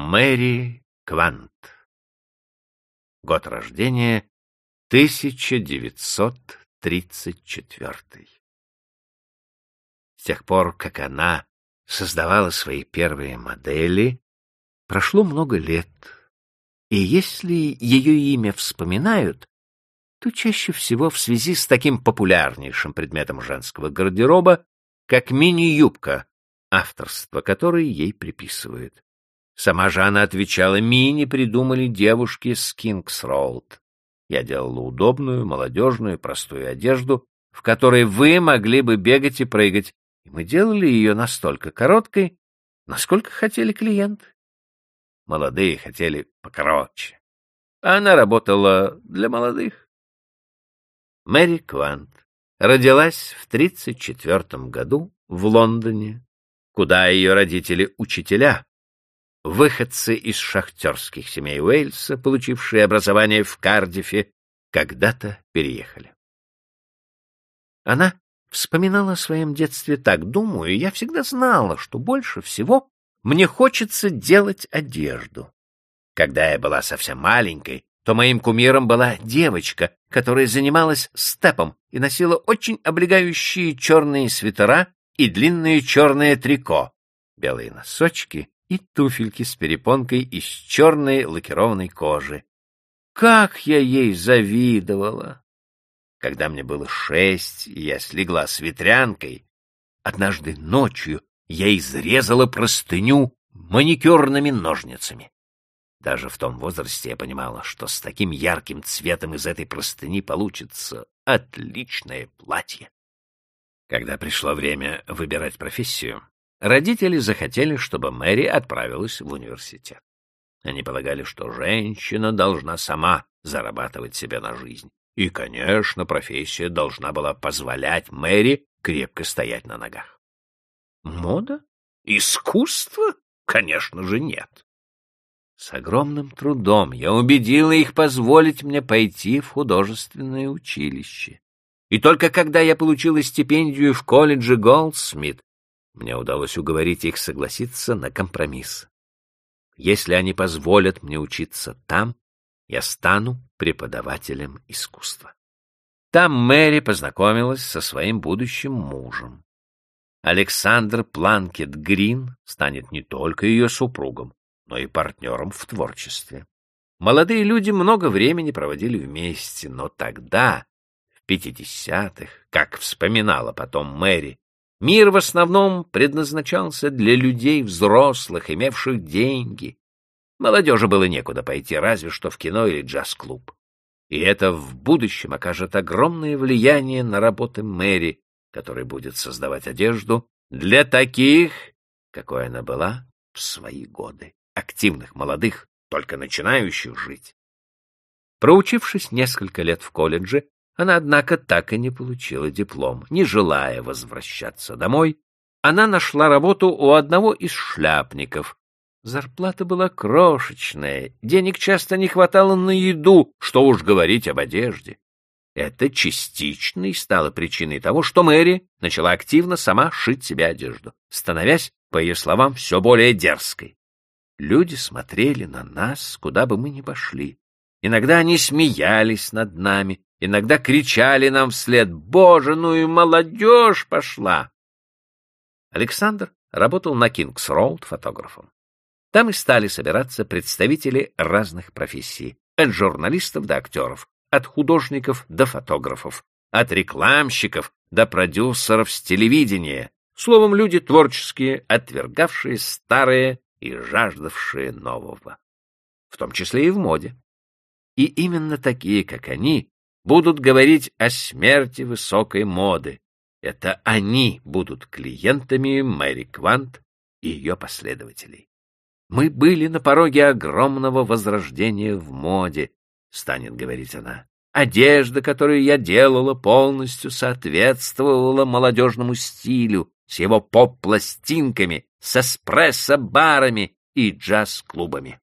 Мэри Квант. Год рождения 1934. С тех пор, как она создавала свои первые модели, прошло много лет, и если ее имя вспоминают, то чаще всего в связи с таким популярнейшим предметом женского гардероба, как мини-юбка, авторство которой ей приписывают. Сама же она отвечала, мини придумали девушки с Кингс-Роуд. Я делала удобную, молодежную, простую одежду, в которой вы могли бы бегать и прыгать, и мы делали ее настолько короткой, насколько хотели клиенты. Молодые хотели покороче. Она работала для молодых. Мэри Квант родилась в 1934 году в Лондоне, куда ее родители учителя, выходцы из шахтерских семей Уэльса, получившие образование в Кардифе, когда-то переехали. Она вспоминала о своем детстве так, думаю, я всегда знала, что больше всего мне хочется делать одежду. Когда я была совсем маленькой, то моим кумиром была девочка, которая занималась степом и носила очень облегающие черные свитера и длинное черное трико, белые носочки и туфельки с перепонкой из черной лакированной кожи. Как я ей завидовала! Когда мне было шесть, я слегла с ветрянкой, однажды ночью я изрезала простыню маникюрными ножницами. Даже в том возрасте я понимала, что с таким ярким цветом из этой простыни получится отличное платье. Когда пришло время выбирать профессию, родители захотели, чтобы Мэри отправилась в университет. Они полагали, что женщина должна сама зарабатывать себе на жизнь. И, конечно, профессия должна была позволять Мэри крепко стоять на ногах. Мода? Искусство? Конечно же, нет. С огромным трудом я убедила их позволить мне пойти в художественное училище. И только когда я получила стипендию в колледже Голдсмит, мне удалось уговорить их согласиться на компромисс. Если они позволят мне учиться там, я стану преподавателем искусства. Там Мэри познакомилась со своим будущим мужем. Александр Планкет Грин станет не только ее супругом, но и партнером в творчестве. Молодые люди много времени проводили вместе, но тогда, в пятидесятых, как вспоминала потом Мэри, мир в основном предназначался для людей взрослых, имевших деньги. Молодежи было некуда пойти, разве что в кино или джаз-клуб. И это в будущем окажет огромное влияние на работы Мэри, который будет создавать одежду для таких, какой она была в свои годы, активных, молодых, только начинающих жить. Проучившись несколько лет в колледже, она, однако, так и не получила диплом. Не желая возвращаться домой, она нашла работу у одного из шляпников. Зарплата была крошечная, денег часто не хватало на еду, что уж говорить об одежде. Это частично и стало причиной того, что Мэри начала активно сама шить себе одежду, становясь, по ее словам, все более дерзкой. Люди смотрели на нас, куда бы мы ни пошли. Иногда они смеялись над нами, иногда кричали нам вслед «Боже, ну и молодежь пошла!» Александр работал на Кингс-Роуд фотографом. Там и стали собираться представители разных профессий, от журналистов до актеров, от художников до фотографов, от рекламщиков до продюсеров с телевидения, словом, люди творческие, отвергавшие старое и жаждавшие нового, в том числе и в моде. И именно такие, как они, будут говорить о смерти высокой моды. Это они будут клиентами Мэри Квант и ее последователей. Мы были на пороге огромного возрождения в моде, — станет говорить она. Одежда, которую я делала, полностью соответствовала молодежному стилю, с его поп-пластинками, с эспрессо-барами и джаз-клубами.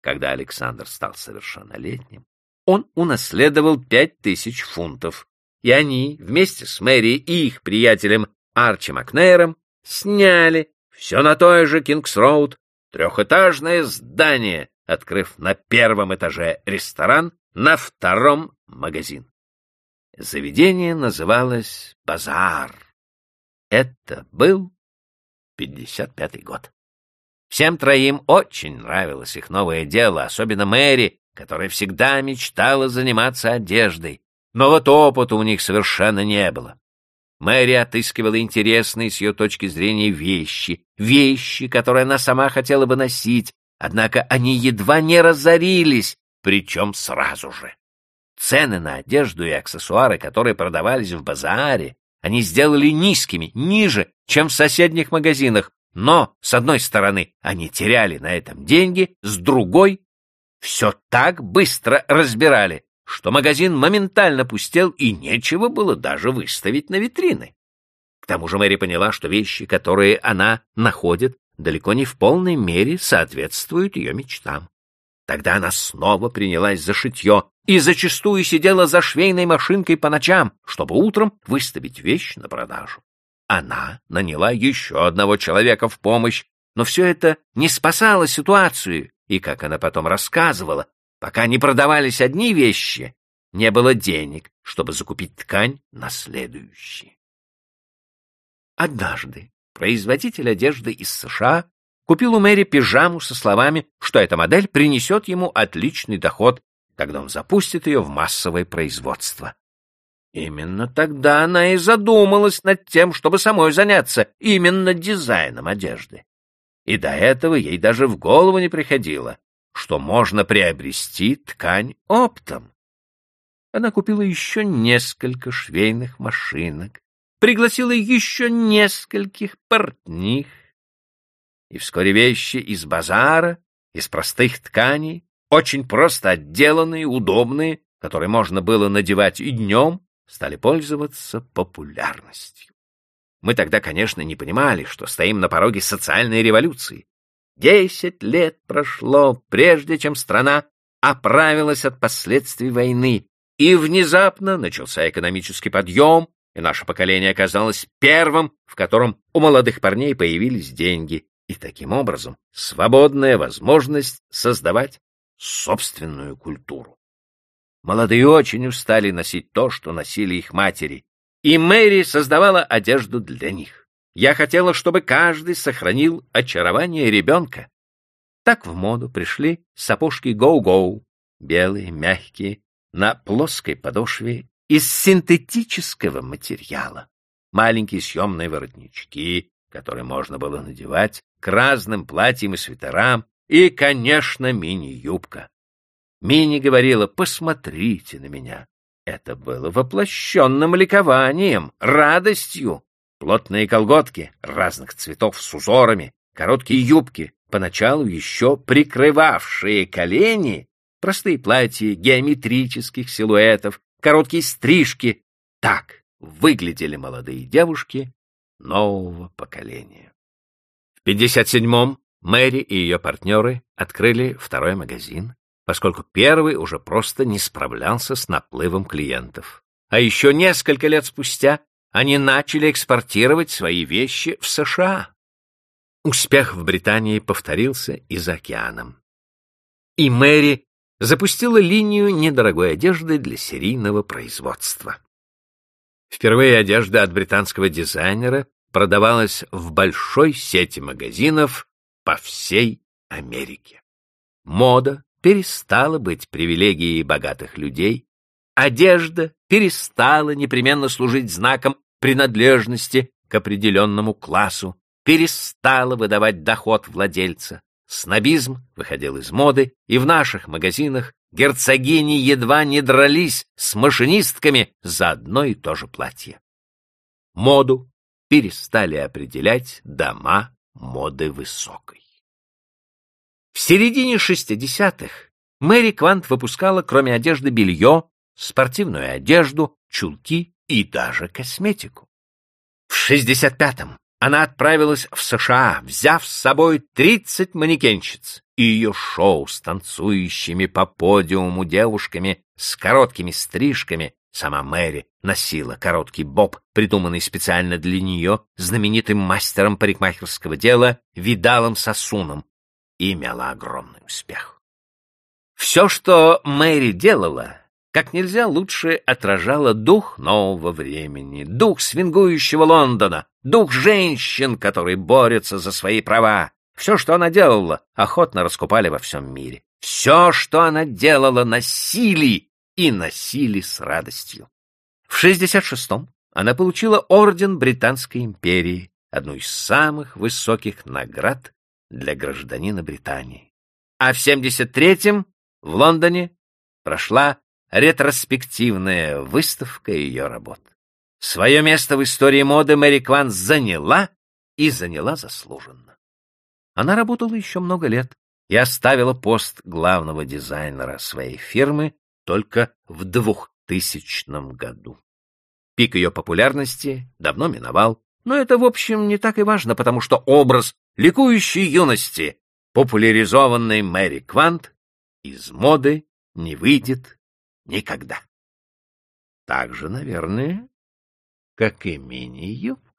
Когда Александр стал совершеннолетним, он унаследовал пять тысяч фунтов, и они вместе с Мэри и их приятелем Арчи Макнейром сняли все на той же Кингс-Роуд трехэтажное здание, открыв на первом этаже ресторан, на втором — магазин. Заведение называлось «Базар». Это был 55-й год. Всем троим очень нравилось их новое дело, особенно Мэри, которая всегда мечтала заниматься одеждой. Но вот опыта у них совершенно не было. Мэри отыскивала интересные с ее точки зрения вещи, вещи, которые она сама хотела бы носить, однако они едва не разорились, причем сразу же. Цены на одежду и аксессуары, которые продавались в базаре, они сделали низкими, ниже, чем в соседних магазинах, но, с одной стороны, они теряли на этом деньги, с другой — все так быстро разбирали, что магазин моментально пустел и нечего было даже выставить на витрины. К тому же Мэри поняла, что вещи, которые она находит, далеко не в полной мере соответствуют ее мечтам. Тогда она снова принялась за шитье и зачастую сидела за швейной машинкой по ночам, чтобы утром выставить вещь на продажу. Она наняла еще одного человека в помощь, но все это не спасало ситуацию, и, как она потом рассказывала, Пока не продавались одни вещи, не было денег, чтобы закупить ткань на следующие. Однажды производитель одежды из США купил у Мэри пижаму со словами, что эта модель принесет ему отличный доход, когда он запустит ее в массовое производство. Именно тогда она и задумалась над тем, чтобы самой заняться именно дизайном одежды. И до этого ей даже в голову не приходило, что можно приобрести ткань оптом. Она купила еще несколько швейных машинок, пригласила еще нескольких портних, и вскоре вещи из базара, из простых тканей, очень просто отделанные, удобные, которые можно было надевать и днем, стали пользоваться популярностью. Мы тогда, конечно, не понимали, что стоим на пороге социальной революции, Десять лет прошло, прежде чем страна оправилась от последствий войны, и внезапно начался экономический подъем, и наше поколение оказалось первым, в котором у молодых парней появились деньги, и таким образом свободная возможность создавать собственную культуру. Молодые очень устали носить то, что носили их матери, и Мэри создавала одежду для них. Я хотела, чтобы каждый сохранил очарование ребенка. Так в моду пришли сапожки гоу-гоу, белые, мягкие, на плоской подошве из синтетического материала. Маленькие съемные воротнички, которые можно было надевать к разным платьям и свитерам, и, конечно, мини-юбка. Мини говорила «посмотрите на меня». Это было воплощенным ликованием, радостью, Плотные колготки разных цветов с узорами, короткие юбки, поначалу еще прикрывавшие колени, простые платья геометрических силуэтов, короткие стрижки. Так выглядели молодые девушки нового поколения. В 57-м Мэри и ее партнеры открыли второй магазин, поскольку первый уже просто не справлялся с наплывом клиентов. А еще несколько лет спустя они начали экспортировать свои вещи в США. Успех в Британии повторился и за океаном. И Мэри запустила линию недорогой одежды для серийного производства. Впервые одежда от британского дизайнера продавалась в большой сети магазинов по всей Америке. Мода перестала быть привилегией богатых людей, одежда перестала непременно служить знаком принадлежности к определенному классу, перестала выдавать доход владельца. Снобизм выходил из моды, и в наших магазинах герцогини едва не дрались с машинистками за одно и то же платье. Моду перестали определять дома моды высокой. В середине 60-х Мэри Квант выпускала, кроме одежды, белье, спортивную одежду, чулки и даже косметику. В 65-м она отправилась в США, взяв с собой 30 манекенщиц, и ее шоу с танцующими по подиуму девушками с короткими стрижками Сама Мэри носила короткий боб, придуманный специально для нее знаменитым мастером парикмахерского дела Видалом Сосуном. Имела огромный успех. Все, что Мэри делала, как нельзя лучше отражало дух нового времени, дух свингующего Лондона, дух женщин, которые борются за свои права. Все, что она делала, охотно раскупали во всем мире. Все, что она делала, носили и носили с радостью. В 66-м она получила орден Британской империи, одну из самых высоких наград для гражданина Британии. А в 73-м в Лондоне прошла ретроспективная выставка ее работ. Свое место в истории моды Мэри Кван заняла и заняла заслуженно. Она работала еще много лет и оставила пост главного дизайнера своей фирмы только в 2000 году. Пик ее популярности давно миновал, но это, в общем, не так и важно, потому что образ ликующей юности, популяризованный Мэри Квант, из моды не выйдет никогда. Так же, наверное, как и мини-юбка.